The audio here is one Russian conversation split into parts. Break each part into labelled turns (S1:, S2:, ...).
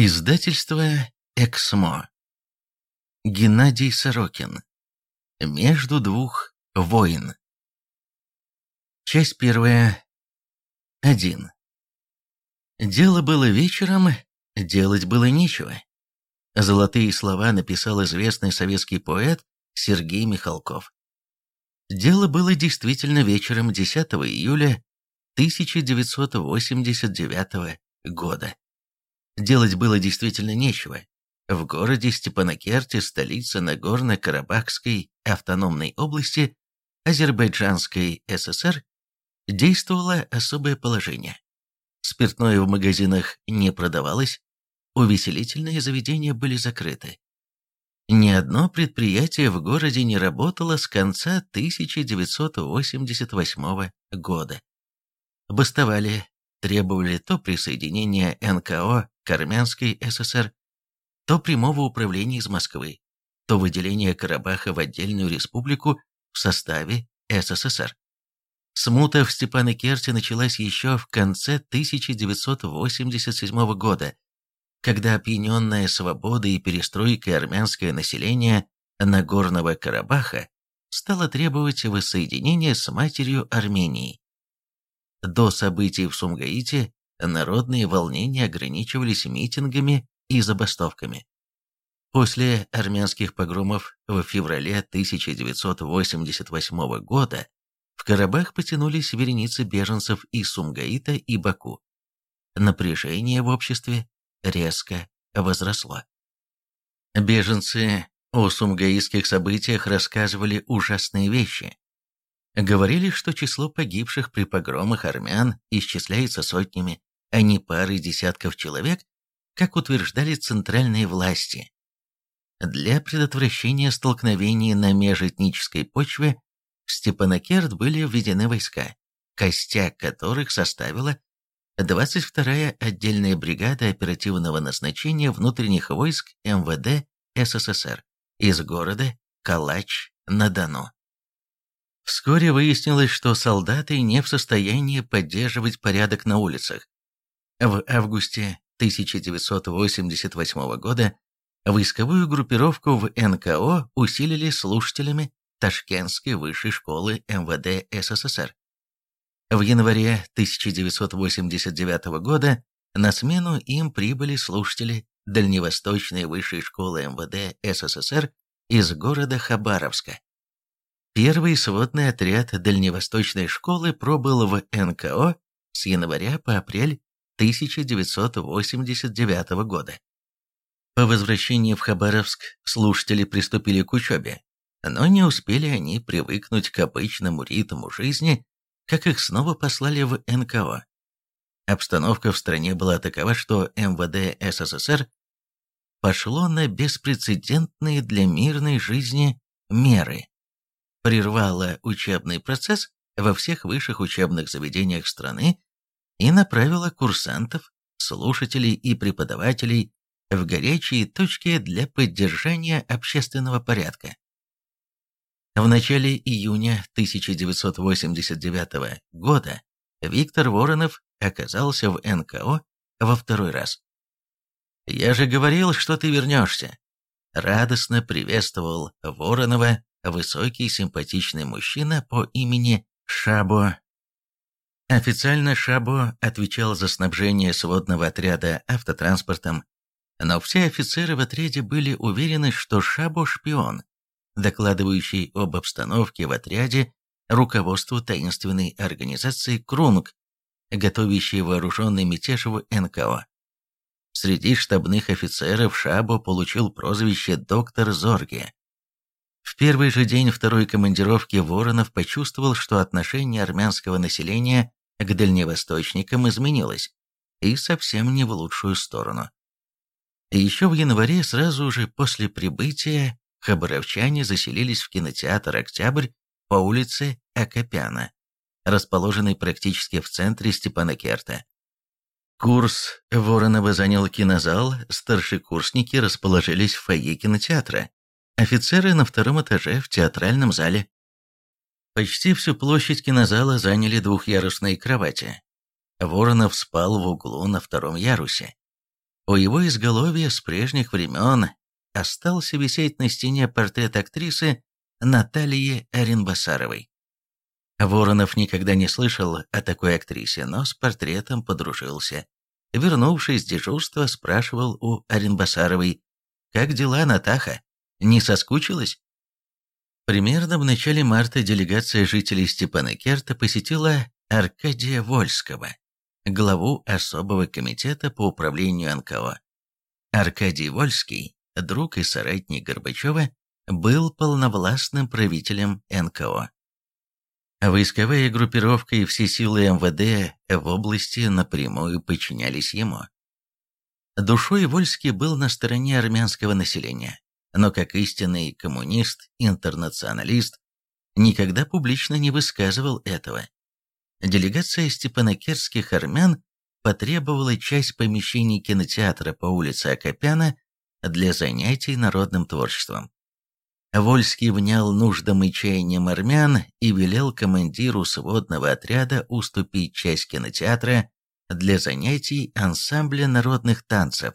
S1: Издательство «Эксмо». Геннадий Сорокин. Между двух войн. Часть первая. Один. Дело было вечером, делать было нечего. Золотые слова написал известный советский поэт Сергей Михалков. Дело было действительно вечером 10 июля 1989 года. Делать было действительно нечего. В городе Степанакерте, столице Нагорно-Карабахской автономной области Азербайджанской ССР, действовало особое положение. Спиртное в магазинах не продавалось, увеселительные заведения были закрыты. Ни одно предприятие в городе не работало с конца 1988 года. Бастовали, требовали то присоединения НКО к Армянской ССР, то прямого управления из Москвы, то выделения Карабаха в отдельную республику в составе СССР. Смута в Степанакерте началась еще в конце 1987 года, когда опьяненное свободой и перестройкой армянское население Нагорного Карабаха стало требовать воссоединения с матерью Армении. До событий в Сумгаите народные волнения ограничивались митингами и забастовками. После армянских погромов в феврале 1988 года в Карабах потянулись вереницы беженцев из Сумгаита и Баку. Напряжение в обществе резко возросло. Беженцы о сумгаитских событиях рассказывали ужасные вещи. Говорили, что число погибших при погромах армян исчисляется сотнями, а не парой десятков человек, как утверждали центральные власти. Для предотвращения столкновений на межэтнической почве в Степанакерт были введены войска, костяк которых составила 22-я отдельная бригада оперативного назначения внутренних войск МВД СССР из города Калач-на-Дону. Вскоре выяснилось, что солдаты не в состоянии поддерживать порядок на улицах, в августе 1988 года войсковую группировку в НКО усилили слушателями Ташкентской высшей школы МВД СССР. В январе 1989 года на смену им прибыли слушатели Дальневосточной высшей школы МВД СССР из города Хабаровска. Первый сводный отряд Дальневосточной школы пробыл в НКО с января по апрель 1989 года. По возвращении в Хабаровск слушатели приступили к учебе, но не успели они привыкнуть к обычному ритму жизни, как их снова послали в НКО. Обстановка в стране была такова, что МВД СССР пошло на беспрецедентные для мирной жизни меры. Прервало учебный процесс во всех высших учебных заведениях страны и направила курсантов, слушателей и преподавателей в горячие точки для поддержания общественного порядка. В начале июня 1989 года Виктор Воронов оказался в НКО во второй раз. «Я же говорил, что ты вернешься!» Радостно приветствовал Воронова высокий симпатичный мужчина по имени Шабо Официально Шабо отвечал за снабжение сводного отряда автотранспортом, но все офицеры в отряде были уверены, что Шабо – шпион, докладывающий об обстановке в отряде руководству таинственной организации «Крунг», готовящей вооруженный мятеж в НКО. Среди штабных офицеров Шабо получил прозвище «Доктор Зорге». В первый же день второй командировки Воронов почувствовал, что отношение армянского населения к дальневосточникам изменилось, и совсем не в лучшую сторону. Еще в январе, сразу же после прибытия, хабаровчане заселились в кинотеатр «Октябрь» по улице Акопяна, расположенный практически в центре Степанакерта. Курс Воронова занял кинозал, старшекурсники расположились в фойе кинотеатра, офицеры на втором этаже в театральном зале. Почти всю площадь кинозала заняли двухъярусные кровати. Воронов спал в углу на втором ярусе. У его изголовья с прежних времен остался висеть на стене портрет актрисы Натальи Оренбасаровой. Воронов никогда не слышал о такой актрисе, но с портретом подружился. Вернувшись с дежурства, спрашивал у Оренбасаровой, «Как дела, Натаха? Не соскучилась?» Примерно в начале марта делегация жителей Степана Керта посетила Аркадия Вольского, главу особого комитета по управлению НКО. Аркадий Вольский, друг и соратник Горбачева, был полновластным правителем НКО. Войсковая группировка и все силы МВД в области напрямую подчинялись ему. Душой Вольский был на стороне армянского населения, но как истинный коммунист, интернационалист, никогда публично не высказывал этого. Делегация степанакерских армян потребовала часть помещений кинотеатра по улице Акопяна для занятий народным творчеством. Вольский внял нуждам и чаяниям армян и велел командиру сводного отряда уступить часть кинотеатра для занятий ансамбля народных танцев.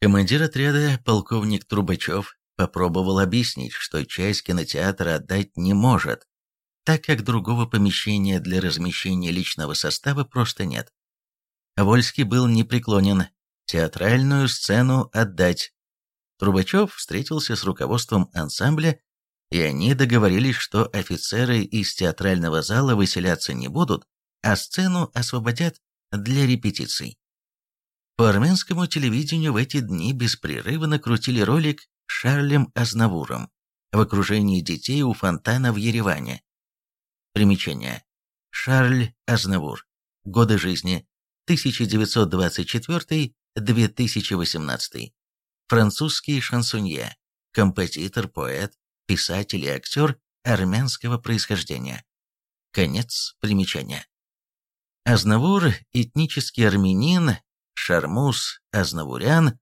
S1: Командир отряда, полковник Трубачев, попробовал объяснить, что часть кинотеатра отдать не может, так как другого помещения для размещения личного состава просто нет. Вольский был непреклонен, театральную сцену отдать, Трубачев встретился с руководством ансамбля, и они договорились, что офицеры из театрального зала выселяться не будут, а сцену освободят для репетиций. По армянскому телевидению в эти дни беспрерывно крутили ролик Шарлем Азнавуром в окружении детей у фонтана в Ереване. Примечание. Шарль Азнавур. Годы жизни 1924-2018 французский шансонье, композитор, поэт, писатель и актер армянского происхождения. Конец примечания. Азнавур, этнический армянин, Шармус Азнавурян,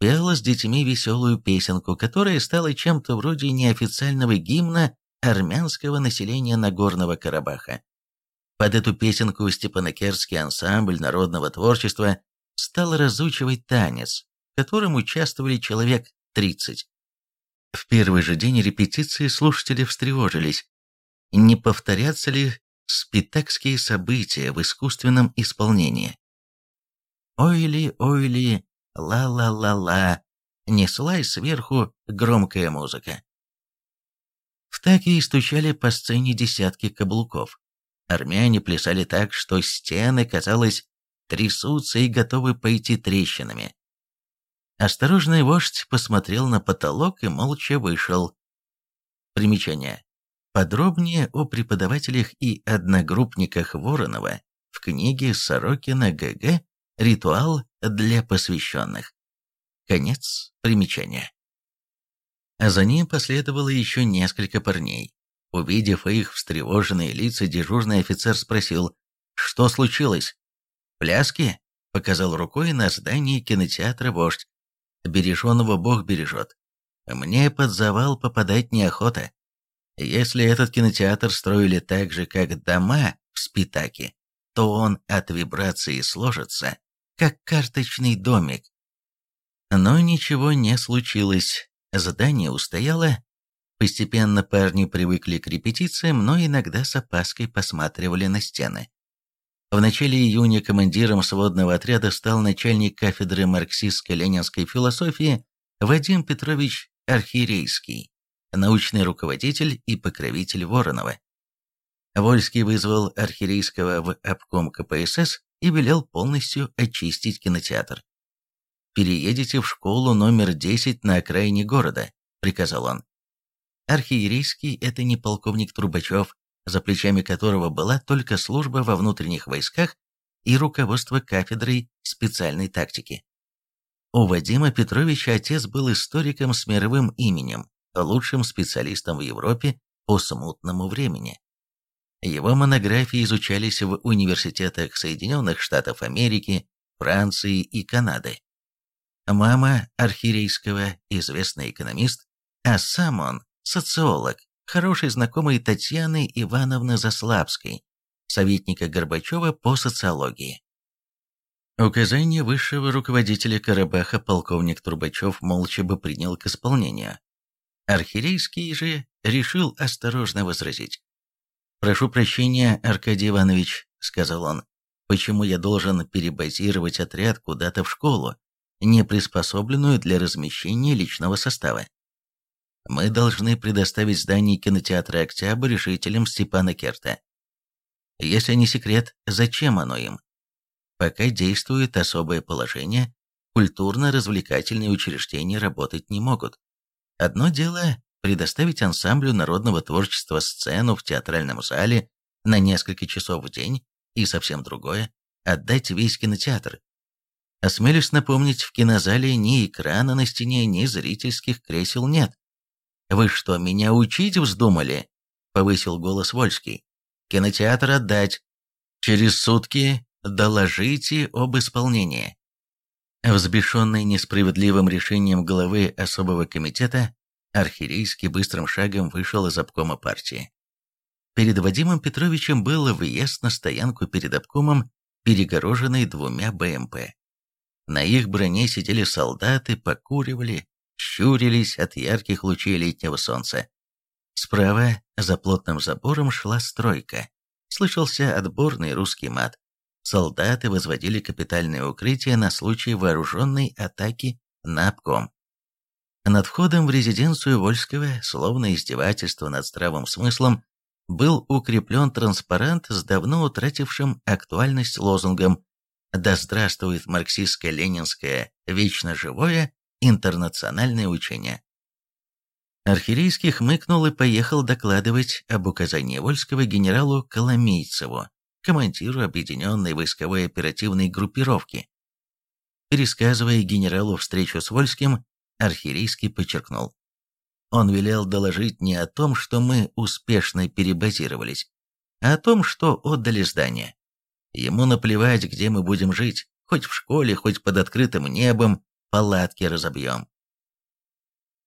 S1: пел с детьми веселую песенку, которая стала чем-то вроде неофициального гимна армянского населения Нагорного Карабаха. Под эту песенку Степанакерский ансамбль народного творчества стал разучивать танец, в котором участвовали человек 30. В первый же день репетиции слушатели встревожились. Не повторятся ли спитакские события в искусственном исполнении? «Ойли, ойли, ла-ла-ла-ла», неслась сверху громкая музыка. В таке и стучали по сцене десятки каблуков. Армяне плясали так, что стены, казалось, трясутся и готовы пойти трещинами. Осторожный вождь посмотрел на потолок и молча вышел. Примечание. Подробнее о преподавателях и одногруппниках Воронова в книге Сорокина ГГ «Ритуал для посвященных». Конец примечания. А за ним последовало еще несколько парней. Увидев их встревоженные лица, дежурный офицер спросил, что случилось? «Пляски?» — показал рукой на здание кинотеатра вождь. Береженого Бог бережет. Мне под завал попадать неохота. Если этот кинотеатр строили так же, как дома в Спитаке, то он от вибрации сложится, как карточный домик. Но ничего не случилось. Задание устояло. Постепенно парни привыкли к репетициям, но иногда с опаской посматривали на стены. В начале июня командиром сводного отряда стал начальник кафедры марксистско-ленинской философии Вадим Петрович Архирейский, научный руководитель и покровитель Воронова. Вольский вызвал Архирейского в обком КПСС и велел полностью очистить кинотеатр. «Переедете в школу номер 10 на окраине города», — приказал он. Архиерейский — это не полковник Трубачев, за плечами которого была только служба во внутренних войсках и руководство кафедрой специальной тактики. У Вадима Петровича отец был историком с мировым именем, лучшим специалистом в Европе по смутному времени. Его монографии изучались в университетах Соединенных Штатов Америки, Франции и Канады. Мама архирейского – известный экономист, а сам он – социолог, хороший знакомый Татьяны Ивановны Заславской, советника Горбачева по социологии. Указание высшего руководителя Карабаха полковник Трубачев молча бы принял к исполнению. Архирейский же решил осторожно возразить. «Прошу прощения, Аркадий Иванович», — сказал он, — «почему я должен перебазировать отряд куда-то в школу, не приспособленную для размещения личного состава? Мы должны предоставить здание кинотеатра «Октябрь» жителям Степана Керта. Если не секрет, зачем оно им? Пока действует особое положение, культурно-развлекательные учреждения работать не могут. Одно дело предоставить ансамблю народного творчества сцену в театральном зале на несколько часов в день, и совсем другое – отдать весь кинотеатр. Осмелюсь напомнить, в кинозале ни экрана на стене, ни зрительских кресел нет. «Вы что, меня учить вздумали?» – повысил голос Вольский. «Кинотеатр отдать. Через сутки доложите об исполнении». Взбешенный несправедливым решением главы особого комитета, Архирейский быстрым шагом вышел из обкома партии. Перед Вадимом Петровичем был въезд на стоянку перед обкомом, перегороженный двумя БМП. На их броне сидели солдаты, покуривали, щурились от ярких лучей летнего солнца. Справа, за плотным забором, шла стройка. Слышался отборный русский мат. Солдаты возводили капитальное укрытие на случай вооруженной атаки на обком. Над входом в резиденцию Вольского, словно издевательство над здравым смыслом, был укреплен транспарант с давно утратившим актуальность лозунгом «Да здравствует марксистско-ленинское, вечно живое, интернациональное учение». Архирейский хмыкнул и поехал докладывать об указании Вольского генералу Коломейцеву, командиру объединенной войсковой оперативной группировки. Пересказывая генералу встречу с Вольским, Архирейский подчеркнул. Он велел доложить не о том, что мы успешно перебазировались, а о том, что отдали здание. Ему наплевать, где мы будем жить, хоть в школе, хоть под открытым небом, палатки разобьем.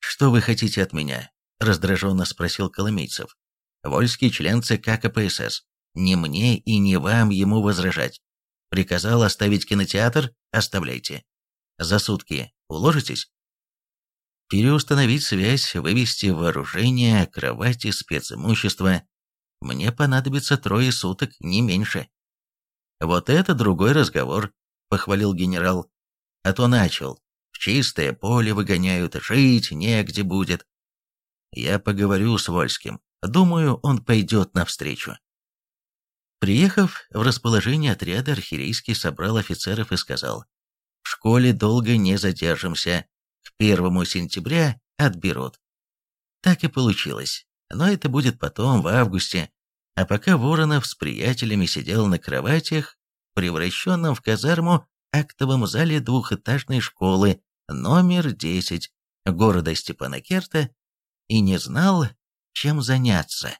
S1: «Что вы хотите от меня?» – раздраженно спросил Коломейцев. «Вольский член ЦК КПСС. Не мне и не вам ему возражать. Приказал оставить кинотеатр – оставляйте. За сутки уложитесь?» Переустановить связь, вывести вооружение, кровати, специмущество. Мне понадобится трое суток, не меньше. Вот это другой разговор, похвалил генерал. А то начал. В чистое поле выгоняют, жить негде будет. Я поговорю с Вольским. Думаю, он пойдет навстречу. Приехав в расположение отряда, архирейский собрал офицеров и сказал, «В школе долго не задержимся, к первому сентября отберут. Так и получилось, но это будет потом, в августе, а пока Воронов с приятелями сидел на кроватях, превращенном в казарму актовом зале двухэтажной школы номер 10 города Степанакерта, и не знал, чем заняться.